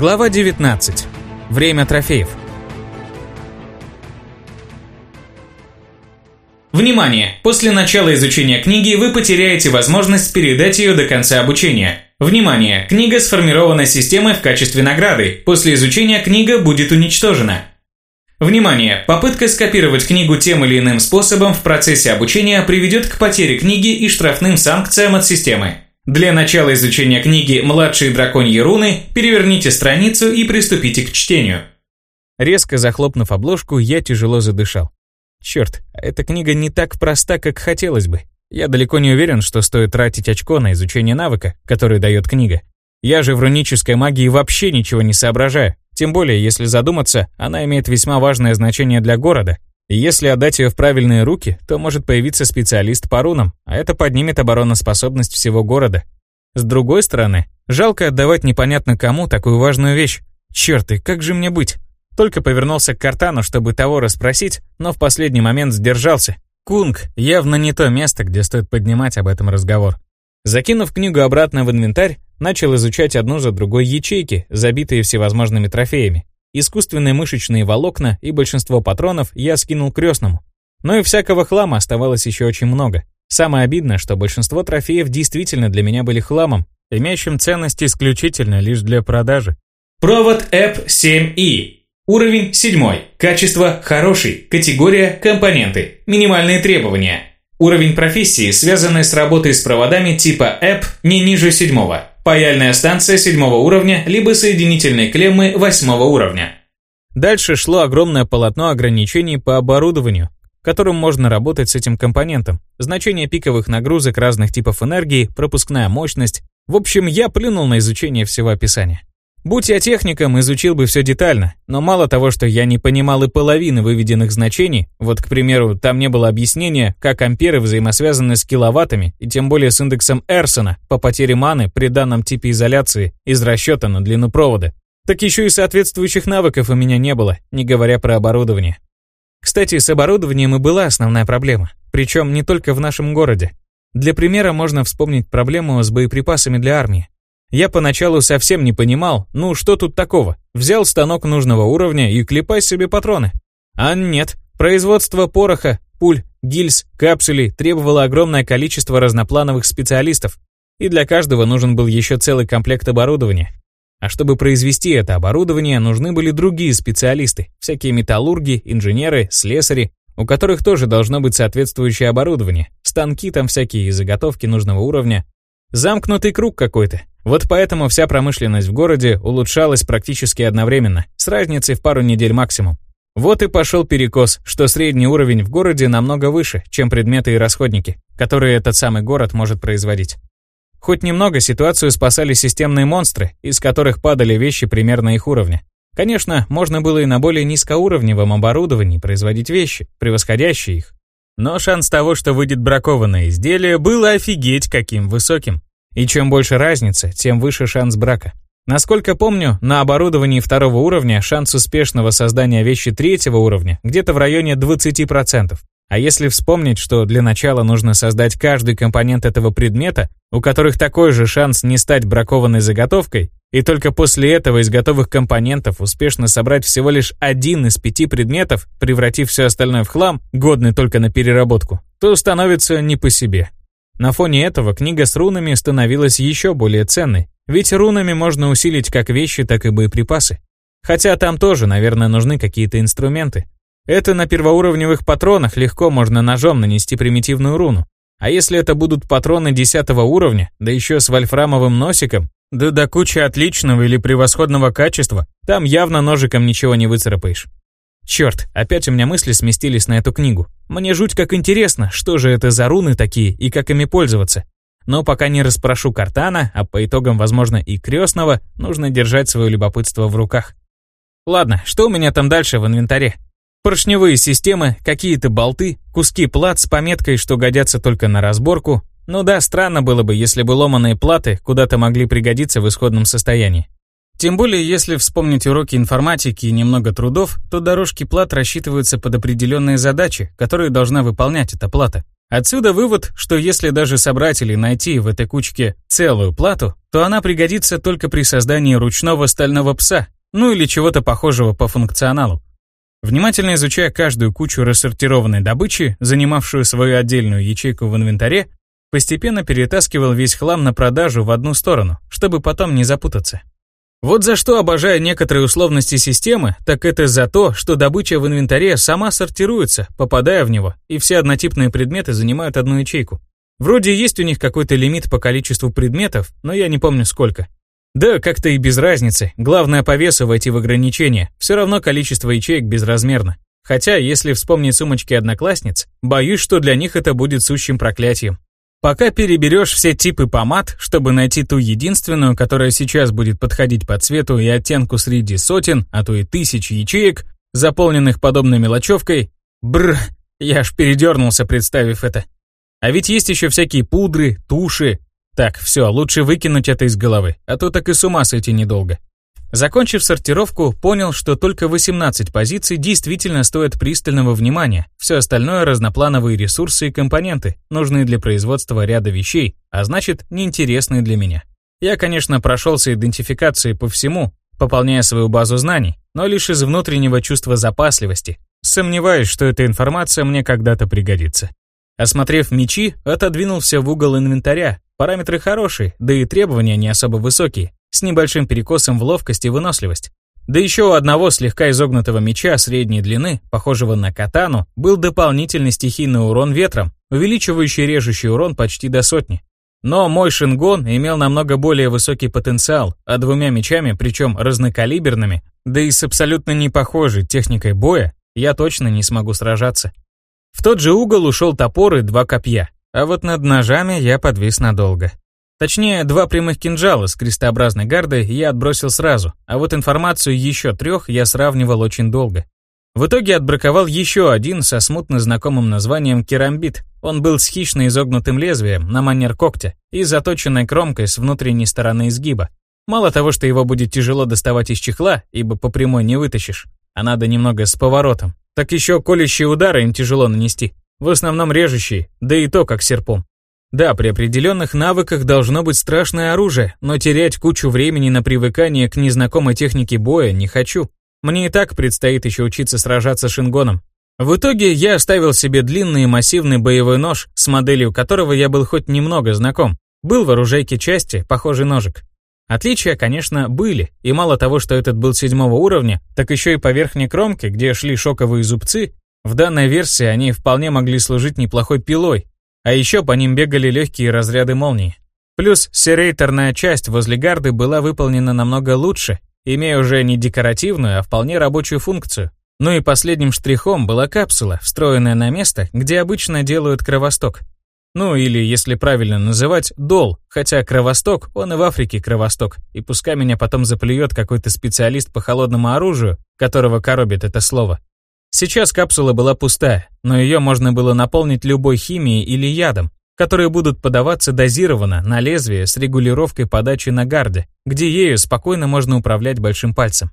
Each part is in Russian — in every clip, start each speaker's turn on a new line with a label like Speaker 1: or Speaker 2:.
Speaker 1: Глава 19. Время трофеев.
Speaker 2: Внимание! После начала изучения книги вы потеряете возможность передать ее до конца обучения. Внимание! Книга сформирована системой в качестве награды. После изучения книга будет уничтожена. Внимание! Попытка скопировать книгу тем или иным способом в процессе обучения приведет к потере книги и штрафным санкциям от системы. Для начала изучения книги «Младшие драконьи руны» переверните страницу и приступите к чтению.
Speaker 1: Резко захлопнув обложку, я тяжело задышал. Черт, эта книга не так проста, как хотелось бы. Я далеко не уверен, что стоит тратить очко на изучение навыка, который дает книга. Я же в рунической магии вообще ничего не соображаю. Тем более, если задуматься, она имеет весьма важное значение для города. Если отдать ее в правильные руки, то может появиться специалист по рунам, а это поднимет обороноспособность всего города. С другой стороны, жалко отдавать непонятно кому такую важную вещь. Черт, и как же мне быть? Только повернулся к Картану, чтобы того расспросить, но в последний момент сдержался. Кунг явно не то место, где стоит поднимать об этом разговор. Закинув книгу обратно в инвентарь, начал изучать одну за другой ячейки, забитые всевозможными трофеями. Искусственные мышечные волокна и большинство патронов я скинул крестному. Но и всякого хлама оставалось еще очень много. Самое обидное, что большинство трофеев действительно для меня были хламом, имеющим ценность исключительно лишь для продажи.
Speaker 2: Провод App 7i. Уровень 7. Качество хороший. Категория компоненты. Минимальные требования. Уровень профессии, связанный с работой с проводами типа App, не ниже 7. Паяльная станция 7 уровня, либо соединительные клеммы 8 уровня.
Speaker 1: Дальше шло огромное полотно ограничений по оборудованию, которым можно работать с этим компонентом. Значение пиковых нагрузок разных типов энергии, пропускная мощность. В общем, я плюнул на изучение всего описания. Будь я техником, изучил бы все детально, но мало того, что я не понимал и половины выведенных значений, вот, к примеру, там не было объяснения, как амперы взаимосвязаны с киловаттами, и тем более с индексом Эрсона по потере маны при данном типе изоляции из расчета на длину провода. Так еще и соответствующих навыков у меня не было, не говоря про оборудование. Кстати, с оборудованием и была основная проблема, причем не только в нашем городе. Для примера можно вспомнить проблему с боеприпасами для армии. Я поначалу совсем не понимал, ну что тут такого? Взял станок нужного уровня и клепай себе патроны. А нет, производство пороха, пуль, гильз, капсулей требовало огромное количество разноплановых специалистов, и для каждого нужен был еще целый комплект оборудования. А чтобы произвести это оборудование, нужны были другие специалисты, всякие металлурги, инженеры, слесари, у которых тоже должно быть соответствующее оборудование, станки там всякие и заготовки нужного уровня. Замкнутый круг какой-то, вот поэтому вся промышленность в городе улучшалась практически одновременно, с разницей в пару недель максимум. Вот и пошел перекос, что средний уровень в городе намного выше, чем предметы и расходники, которые этот самый город может производить. Хоть немного ситуацию спасали системные монстры, из которых падали вещи примерно их уровня. Конечно, можно было и на более низкоуровневом оборудовании производить вещи, превосходящие их. Но шанс того, что выйдет бракованное изделие, был офигеть каким высоким. И чем больше разница, тем выше шанс брака. Насколько помню, на оборудовании второго уровня шанс успешного создания вещи третьего уровня где-то в районе 20%. А если вспомнить, что для начала нужно создать каждый компонент этого предмета, у которых такой же шанс не стать бракованной заготовкой, и только после этого из готовых компонентов успешно собрать всего лишь один из пяти предметов, превратив все остальное в хлам, годный только на переработку, то становится не по себе. На фоне этого книга с рунами становилась еще более ценной, ведь рунами можно усилить как вещи, так и боеприпасы. Хотя там тоже, наверное, нужны какие-то инструменты. Это на первоуровневых патронах легко можно ножом нанести примитивную руну. А если это будут патроны 10 уровня, да еще с вольфрамовым носиком, да до кучи отличного или превосходного качества, там явно ножиком ничего не выцарапаешь. Черт, опять у меня мысли сместились на эту книгу. Мне жуть как интересно, что же это за руны такие и как ими пользоваться. Но пока не расспрошу Картана, а по итогам, возможно, и Крестного, нужно держать свое любопытство в руках. Ладно, что у меня там дальше в инвентаре? Поршневые системы, какие-то болты, куски плат с пометкой, что годятся только на разборку. Ну да, странно было бы, если бы ломаные платы куда-то могли пригодиться в исходном состоянии. Тем более, если вспомнить уроки информатики и немного трудов, то дорожки плат рассчитываются под определенные задачи, которые должна выполнять эта плата. Отсюда вывод, что если даже собрать или найти в этой кучке целую плату, то она пригодится только при создании ручного стального пса, ну или чего-то похожего по функционалу. Внимательно изучая каждую кучу рассортированной добычи, занимавшую свою отдельную ячейку в инвентаре, постепенно перетаскивал весь хлам на продажу в одну сторону, чтобы потом не запутаться. Вот за что обожаю некоторые условности системы, так это за то, что добыча в инвентаре сама сортируется, попадая в него, и все однотипные предметы занимают одну ячейку. Вроде есть у них какой-то лимит по количеству предметов, но я не помню сколько. Да, как-то и без разницы, главное по весу войти в ограничение, все равно количество ячеек безразмерно. Хотя, если вспомнить сумочки одноклассниц, боюсь, что для них это будет сущим проклятием. Пока переберешь все типы помад, чтобы найти ту единственную, которая сейчас будет подходить по цвету и оттенку среди сотен, а то и тысяч ячеек, заполненных подобной мелочевкой, бр, я аж передернулся, представив это. А ведь есть еще всякие пудры, туши. Так, все, лучше выкинуть это из головы, а то так и с ума сойти недолго. Закончив сортировку, понял, что только 18 позиций действительно стоят пристального внимания, все остальное – разноплановые ресурсы и компоненты, нужные для производства ряда вещей, а значит, неинтересные для меня. Я, конечно, прошелся идентификацией по всему, пополняя свою базу знаний, но лишь из внутреннего чувства запасливости. Сомневаюсь, что эта информация мне когда-то пригодится. Осмотрев мечи, отодвинулся в угол инвентаря. Параметры хорошие, да и требования не особо высокие с небольшим перекосом в ловкость и выносливость. Да еще у одного слегка изогнутого меча средней длины, похожего на катану, был дополнительный стихийный урон ветром, увеличивающий режущий урон почти до сотни. Но мой шингон имел намного более высокий потенциал, а двумя мечами, причем разнокалиберными, да и с абсолютно не похожей техникой боя, я точно не смогу сражаться. В тот же угол ушел топор и два копья, а вот над ножами я подвис надолго. Точнее, два прямых кинжала с крестообразной гардой я отбросил сразу, а вот информацию еще трех я сравнивал очень долго. В итоге отбраковал еще один со смутно знакомым названием керамбит. Он был с хищно изогнутым лезвием на манер когтя и заточенной кромкой с внутренней стороны изгиба. Мало того, что его будет тяжело доставать из чехла, ибо по прямой не вытащишь, а надо немного с поворотом, так еще колющие удары им тяжело нанести. В основном режущие, да и то как серпом. Да, при определенных навыках должно быть страшное оружие, но терять кучу времени на привыкание к незнакомой технике боя не хочу. Мне и так предстоит еще учиться сражаться с шингоном. В итоге я оставил себе длинный и массивный боевой нож, с моделью которого я был хоть немного знаком. Был в оружейке части, похожий ножик. Отличия, конечно, были, и мало того, что этот был седьмого уровня, так еще и по верхней кромке, где шли шоковые зубцы, в данной версии они вполне могли служить неплохой пилой, а еще по ним бегали легкие разряды молнии. Плюс серейторная часть возле гарды была выполнена намного лучше, имея уже не декоративную, а вполне рабочую функцию. Ну и последним штрихом была капсула, встроенная на место, где обычно делают кровосток. Ну или, если правильно называть, дол, хотя кровосток, он и в Африке кровосток, и пускай меня потом заплюет какой-то специалист по холодному оружию, которого коробит это слово. Сейчас капсула была пустая, но ее можно было наполнить любой химией или ядом, которые будут подаваться дозированно на лезвие с регулировкой подачи на гарде, где ею спокойно можно управлять большим пальцем.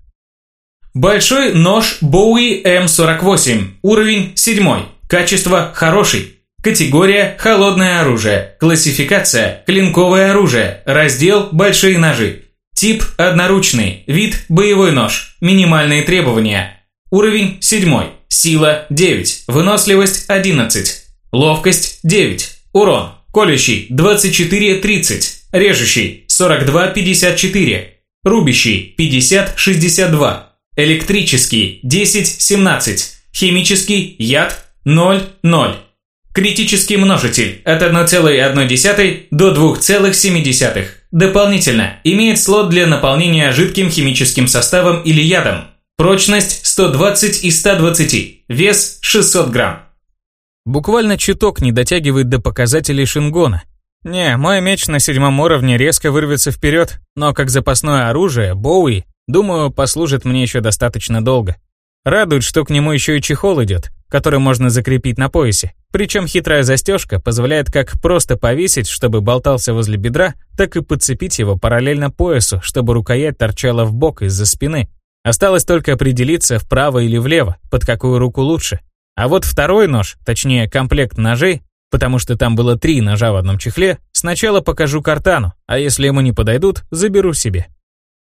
Speaker 2: Большой нож Bowie M48, уровень 7, качество хороший, категория холодное оружие, классификация клинковое оружие, раздел большие ножи, тип одноручный, вид боевой нож, минимальные требования Уровень 7. Сила 9. Выносливость 11. Ловкость 9. Урон. Колющий 24-30. Режущий 42-54. Рубящий 50-62. Электрический 10-17. Химический яд 0-0. Критический множитель от 1,1 до 2,7. Дополнительно имеет слот для наполнения жидким химическим составом или ядом. Прочность 120 из 120. Вес 600 грамм.
Speaker 1: Буквально чуток не дотягивает до показателей шингона. Не, мой меч на седьмом уровне резко вырвется вперед, но как запасное оружие, Боуи, думаю, послужит мне еще достаточно долго. Радует, что к нему еще и чехол идет, который можно закрепить на поясе. Причем хитрая застежка позволяет как просто повесить, чтобы болтался возле бедра, так и подцепить его параллельно поясу, чтобы рукоять торчала в бок из-за спины, Осталось только определиться, вправо или влево, под какую руку лучше. А вот второй нож, точнее комплект ножей, Потому что там было три ножа в одном чехле, сначала покажу картану, а если ему не подойдут, заберу себе.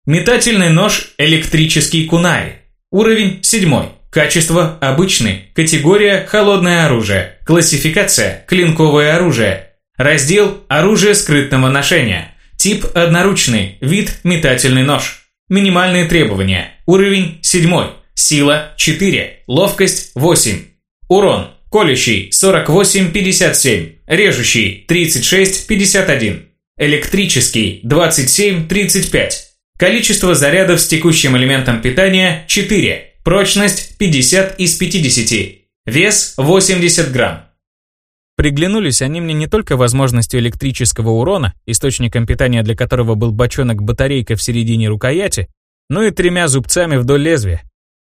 Speaker 2: Метательный нож электрический кунай. Уровень 7. Качество обычный. Категория холодное оружие. Классификация клинковое оружие. Раздел оружие скрытного ношения. Тип одноручный. Вид метательный нож. Минимальные требования. Уровень 7. Сила 4. Ловкость 8. Урон. Колющий 48-57. Режущий 36-51. Электрический 27-35. Количество зарядов с текущим элементом питания 4. Прочность 50 из 50. Вес 80 грамм.
Speaker 1: Приглянулись они мне не только возможностью электрического урона, источником питания для которого был бочонок-батарейка в середине рукояти, но и тремя зубцами вдоль лезвия.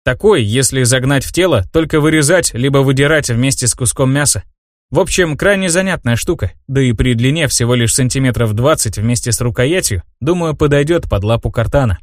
Speaker 1: Такой, если загнать в тело, только вырезать, либо выдирать вместе с куском мяса. В общем, крайне занятная штука, да и при длине всего лишь сантиметров 20 вместе с рукоятью, думаю, подойдет под лапу картана.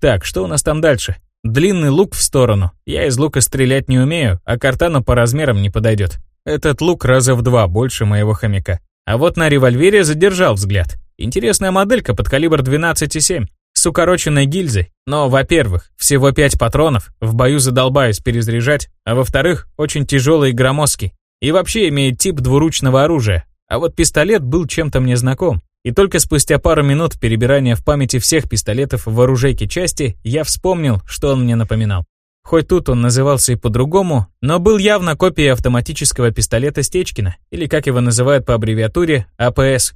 Speaker 1: Так, что у нас там дальше? Длинный лук в сторону. Я из лука стрелять не умею, а картана по размерам не подойдет. Этот лук раза в два больше моего хомяка. А вот на револьвере задержал взгляд. Интересная моделька под калибр 12,7 с укороченной гильзой. Но, во-первых, всего 5 патронов, в бою задолбаюсь перезаряжать, а во-вторых, очень тяжелый и громоздкий. И вообще имеет тип двуручного оружия. А вот пистолет был чем-то мне знаком. И только спустя пару минут перебирания в памяти всех пистолетов в оружейке части, я вспомнил, что он мне напоминал. Хоть тут он назывался и по-другому, но был явно копией автоматического пистолета Стечкина, или как его называют по аббревиатуре, АПС.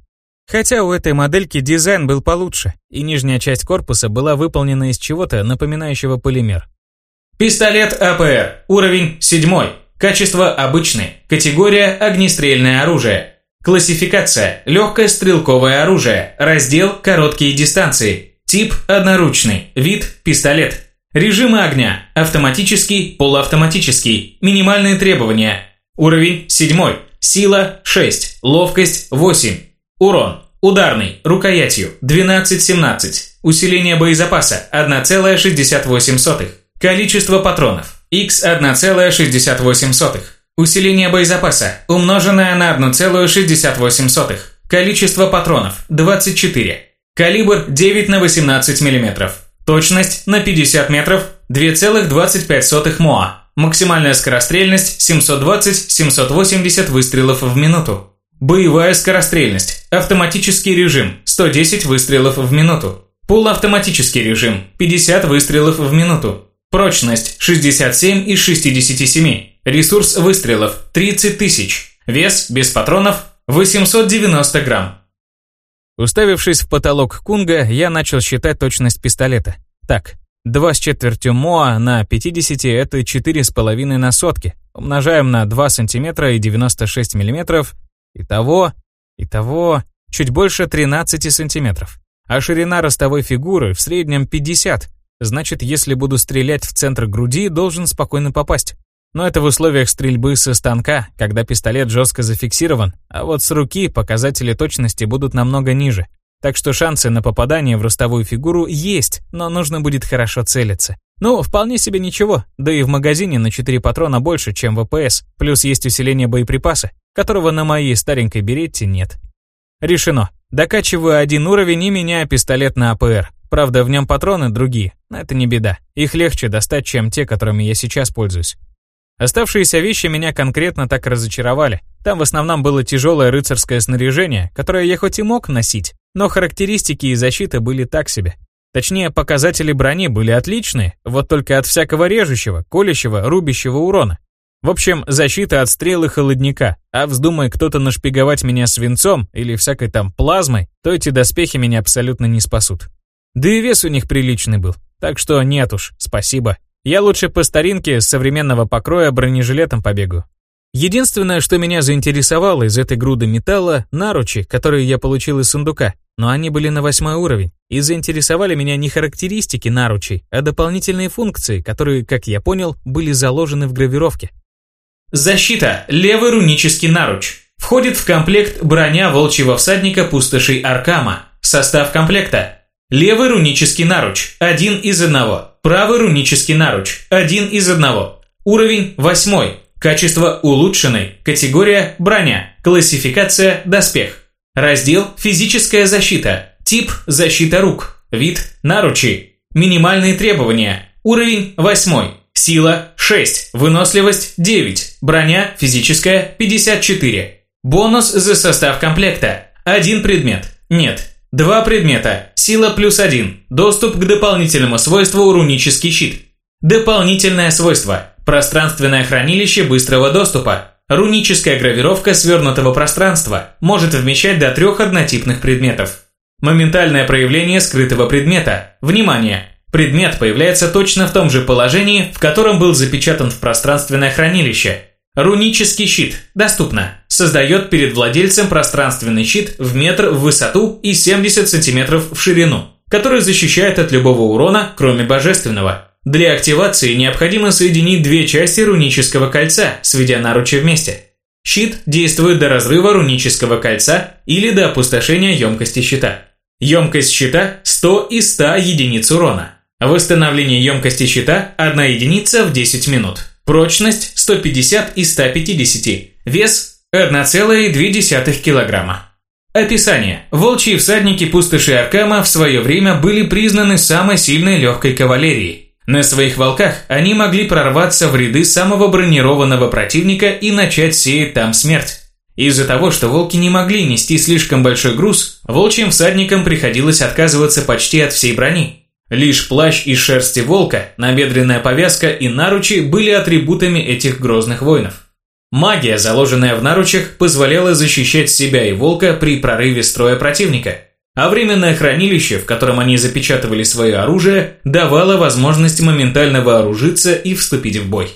Speaker 1: Хотя у этой модельки дизайн был получше, и нижняя часть корпуса была выполнена из чего-то напоминающего полимер.
Speaker 2: Пистолет АПР. Уровень 7. Качество обычный. Категория огнестрельное оружие. Классификация. Легкое стрелковое оружие. Раздел короткие дистанции. Тип одноручный. Вид пистолет. Режимы огня. Автоматический, полуавтоматический. Минимальные требования. Уровень 7. Сила 6. Ловкость 8. Урон. Ударный. Рукоятью 12-17. Усиление боезапаса 1,68. Количество патронов. X 1,68. Усиление боезапаса, умноженное на 1,68. Количество патронов – 24. Калибр 9 на 18 мм. Точность на 50 метров – 2,25 МОА. Максимальная скорострельность – 720-780 выстрелов в минуту. Боевая скорострельность. Автоматический режим – 110 выстрелов в минуту. Полуавтоматический режим – 50 выстрелов в минуту. Прочность – 67 из 67. Ресурс выстрелов – 30 тысяч. Вес без патронов – 890 грамм.
Speaker 1: Уставившись в потолок Кунга, я начал считать точность пистолета. Так, 2 с четвертью МОА на 50 – это 4,5 на сотки. Умножаем на 2 сантиметра и 96 миллиметров. Итого, итого, чуть больше 13 сантиметров. А ширина ростовой фигуры в среднем 50. Значит, если буду стрелять в центр груди, должен спокойно попасть. Но это в условиях стрельбы со станка, когда пистолет жестко зафиксирован, а вот с руки показатели точности будут намного ниже. Так что шансы на попадание в ростовую фигуру есть, но нужно будет хорошо целиться. Ну, вполне себе ничего, да и в магазине на 4 патрона больше, чем в АПС, плюс есть усиление боеприпаса, которого на моей старенькой беретте нет. Решено. Докачиваю один уровень и меняю пистолет на АПР. Правда, в нем патроны другие, но это не беда. Их легче достать, чем те, которыми я сейчас пользуюсь. Оставшиеся вещи меня конкретно так разочаровали. Там в основном было тяжелое рыцарское снаряжение, которое я хоть и мог носить, но характеристики и защита были так себе. Точнее, показатели брони были отличные, вот только от всякого режущего, колющего, рубящего урона. В общем, защита от стрелы холодника, а вздумай кто-то нашпиговать меня свинцом или всякой там плазмой, то эти доспехи меня абсолютно не спасут. Да и вес у них приличный был, так что нет уж, спасибо. Я лучше по старинке с современного покроя бронежилетом побегу. Единственное, что меня заинтересовало из этой груды металла, наручи, которые я получил из сундука, но они были на восьмой уровень, и заинтересовали меня не характеристики наручей, а дополнительные функции, которые, как я понял, были заложены в гравировке.
Speaker 2: Защита. Левый рунический наруч. Входит в комплект броня волчьего всадника пустошей Аркама. Состав комплекта. Левый рунический наруч. Один из одного. Правый рунический наруч. Один из одного. Уровень 8. Качество улучшенный. Категория броня. Классификация доспех. Раздел физическая защита. Тип защита рук. Вид наручи. Минимальные требования. Уровень 8. Сила 6. Выносливость 9. Броня физическая 54. Бонус за состав комплекта. Один предмет. Нет. Два предмета. Сила плюс один. Доступ к дополнительному свойству рунический щит. Дополнительное свойство. Пространственное хранилище быстрого доступа. Руническая гравировка свернутого пространства. Может вмещать до трех однотипных предметов. Моментальное проявление скрытого предмета. Внимание! Предмет появляется точно в том же положении, в котором был запечатан в пространственное хранилище. Рунический щит. Доступно. Создает перед владельцем пространственный щит в метр в высоту и 70 сантиметров в ширину, который защищает от любого урона, кроме божественного. Для активации необходимо соединить две части рунического кольца, сведя наручи вместе. Щит действует до разрыва рунического кольца или до опустошения емкости щита. Емкость щита 100 и 100 единиц урона. Восстановление емкости щита 1 единица в 10 минут. Прочность 150 и 150. Вес 1,2 килограмма. Описание. Волчьи всадники пустоши Аркама в свое время были признаны самой сильной легкой кавалерией. На своих волках они могли прорваться в ряды самого бронированного противника и начать сеять там смерть. Из-за того, что волки не могли нести слишком большой груз, волчьим всадникам приходилось отказываться почти от всей брони. Лишь плащ из шерсти волка, набедренная повязка и наручи были атрибутами этих грозных воинов. Магия, заложенная в наручах, позволяла защищать себя и волка при прорыве строя противника, а временное хранилище, в котором они запечатывали свое оружие, давало возможность моментально вооружиться и вступить в бой.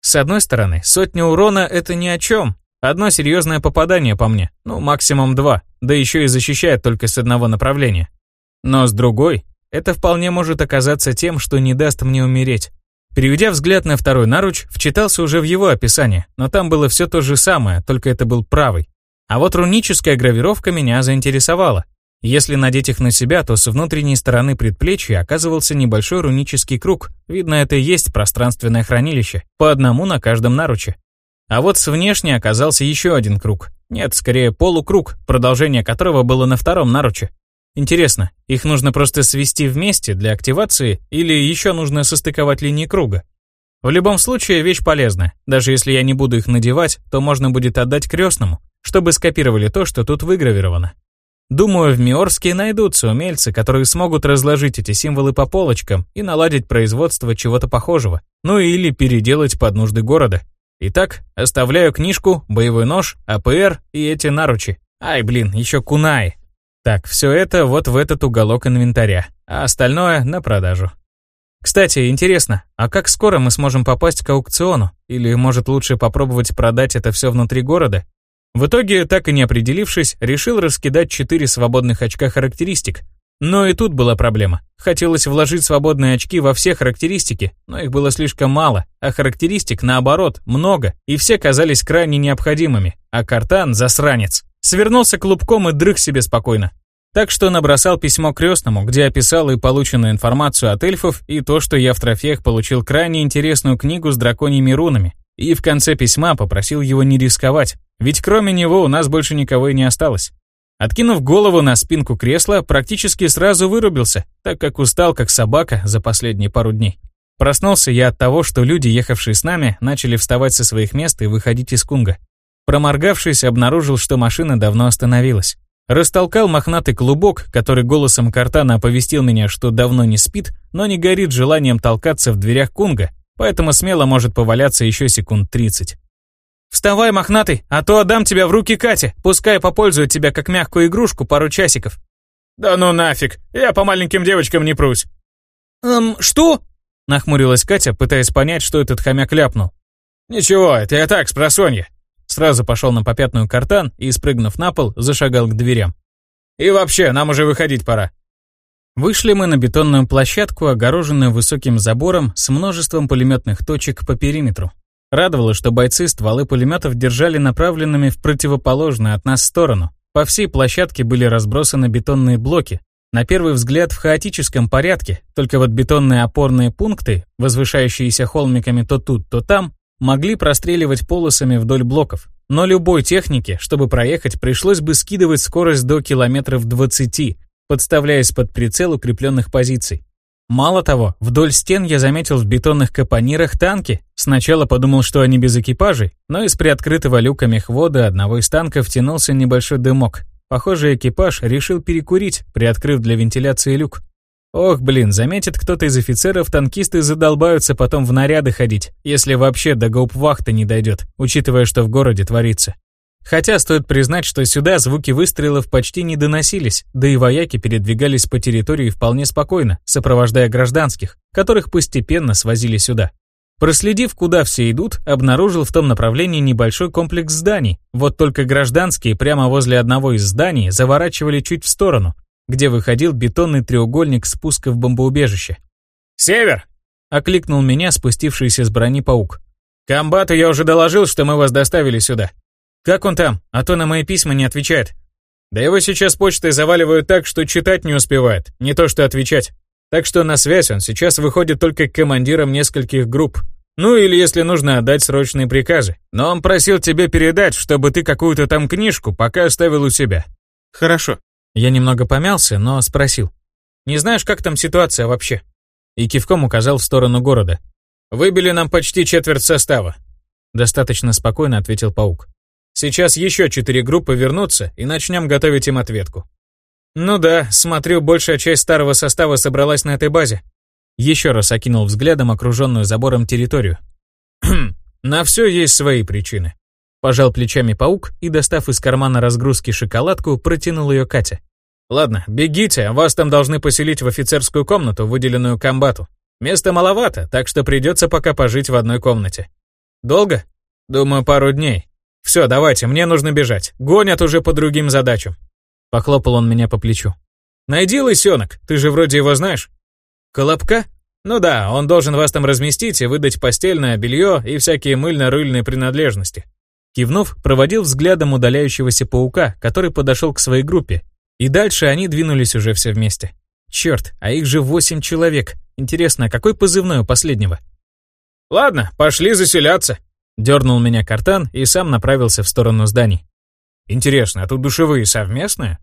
Speaker 1: С одной стороны, сотня урона – это ни о чем, Одно серьезное попадание по мне, ну максимум два, да еще и защищает только с одного направления. Но с другой, это вполне может оказаться тем, что не даст мне умереть. Переведя взгляд на второй наруч, вчитался уже в его описание, но там было все то же самое, только это был правый. А вот руническая гравировка меня заинтересовала. Если надеть их на себя, то с внутренней стороны предплечья оказывался небольшой рунический круг. Видно, это и есть пространственное хранилище, по одному на каждом наруче. А вот с внешне оказался еще один круг. Нет, скорее полукруг, продолжение которого было на втором наруче. Интересно, их нужно просто свести вместе для активации или еще нужно состыковать линии круга? В любом случае, вещь полезная. Даже если я не буду их надевать, то можно будет отдать крестному, чтобы скопировали то, что тут выгравировано. Думаю, в Миорске найдутся умельцы, которые смогут разложить эти символы по полочкам и наладить производство чего-то похожего, ну или переделать под нужды города. Итак, оставляю книжку, боевой нож, АПР и эти наручи. Ай, блин, еще кунай. Так, все это вот в этот уголок инвентаря, а остальное на продажу. Кстати, интересно, а как скоро мы сможем попасть к аукциону? Или, может, лучше попробовать продать это все внутри города? В итоге, так и не определившись, решил раскидать 4 свободных очка характеристик, но и тут была проблема. Хотелось вложить свободные очки во все характеристики, но их было слишком мало, а характеристик, наоборот, много, и все казались крайне необходимыми, а картан, засранец, свернулся клубком и дрых себе спокойно. Так что набросал письмо крестному, где описал и полученную информацию от эльфов, и то, что я в трофеях получил крайне интересную книгу с драконьими рунами, и в конце письма попросил его не рисковать, ведь кроме него у нас больше никого и не осталось. Откинув голову на спинку кресла, практически сразу вырубился, так как устал как собака за последние пару дней. Проснулся я от того, что люди, ехавшие с нами, начали вставать со своих мест и выходить из кунга. Проморгавшись, обнаружил, что машина давно остановилась. Растолкал мохнатый клубок, который голосом картана оповестил меня, что давно не спит, но не горит желанием толкаться в дверях кунга, поэтому смело может поваляться еще секунд 30. «Вставай, мохнатый, а то отдам тебя в руки Кате, пускай попользует тебя как мягкую игрушку пару часиков».
Speaker 3: «Да ну нафиг, я по маленьким девочкам не прусь».
Speaker 1: «Эм, что?» — нахмурилась Катя, пытаясь понять, что этот хомяк ляпнул.
Speaker 3: «Ничего, это я так, спросонья».
Speaker 1: Сразу пошел на попятную картан и, спрыгнув на пол, зашагал к дверям.
Speaker 3: «И вообще, нам уже выходить пора».
Speaker 1: Вышли мы на бетонную площадку, огороженную высоким забором с множеством пулеметных точек по периметру. Радовало, что бойцы стволы пулеметов держали направленными в противоположную от нас сторону. По всей площадке были разбросаны бетонные блоки, на первый взгляд в хаотическом порядке, только вот бетонные опорные пункты, возвышающиеся холмиками то тут, то там, могли простреливать полосами вдоль блоков. Но любой технике, чтобы проехать, пришлось бы скидывать скорость до километров 20, подставляясь под прицел укрепленных позиций. Мало того, вдоль стен я заметил в бетонных капонирах танки. Сначала подумал, что они без экипажей, но из приоткрытого люка мехвода одного из танков тянулся небольшой дымок. Похоже, экипаж решил перекурить, приоткрыв для вентиляции люк. Ох, блин, заметит кто-то из офицеров, танкисты задолбаются потом в наряды ходить, если вообще до гауптвахты не дойдет, учитывая, что в городе творится. Хотя стоит признать, что сюда звуки выстрелов почти не доносились, да и вояки передвигались по территории вполне спокойно, сопровождая гражданских, которых постепенно свозили сюда. Проследив, куда все идут, обнаружил в том направлении небольшой комплекс зданий. Вот только гражданские прямо возле одного из зданий заворачивали чуть в сторону, где выходил бетонный треугольник спуска в бомбоубежище.
Speaker 3: «Север!»
Speaker 1: — окликнул меня спустившийся с брони паук.
Speaker 3: «Комбату я уже доложил, что мы вас доставили сюда.
Speaker 1: Как он там? А то на мои письма не отвечает».
Speaker 3: «Да его сейчас почтой заваливают так, что читать не успевает, не то что отвечать. Так что на связь он сейчас выходит только к командирам нескольких групп. Ну или если нужно отдать срочные приказы. Но он просил тебе передать, чтобы ты какую-то там книжку пока оставил у себя».
Speaker 1: «Хорошо», я немного помялся, но спросил. «Не знаешь, как там ситуация вообще?» И кивком указал в сторону города.
Speaker 3: «Выбили нам почти четверть состава», —
Speaker 1: достаточно спокойно ответил паук.
Speaker 3: «Сейчас еще четыре группы вернутся, и начнем готовить им ответку». «Ну да, смотрю, большая часть старого состава собралась на этой базе».
Speaker 1: Еще раз окинул взглядом окруженную забором территорию.
Speaker 3: «Хм, на все есть свои причины.
Speaker 1: Пожал плечами паук и, достав из кармана разгрузки шоколадку, протянул ее Кате.
Speaker 3: «Ладно, бегите, вас там должны поселить в офицерскую комнату, выделенную комбату. Места маловато, так что придется пока пожить в одной комнате. Долго? Думаю, пару дней. Все, давайте, мне нужно бежать. Гонят уже по другим задачам».
Speaker 1: Похлопал он меня по плечу.
Speaker 3: «Найди лысенок, ты же вроде его знаешь».
Speaker 1: «Колобка?»
Speaker 3: «Ну да, он должен вас там разместить и выдать постельное белье и всякие мыльно-рыльные принадлежности.
Speaker 1: Кивнув, проводил взглядом удаляющегося паука, который подошел к своей группе. И дальше они двинулись уже все вместе. Черт, а их же восемь человек. Интересно, а какой позывной у последнего?
Speaker 3: «Ладно, пошли заселяться», —
Speaker 1: дернул меня картан и сам направился в сторону зданий.
Speaker 3: «Интересно, а тут душевые совместные?»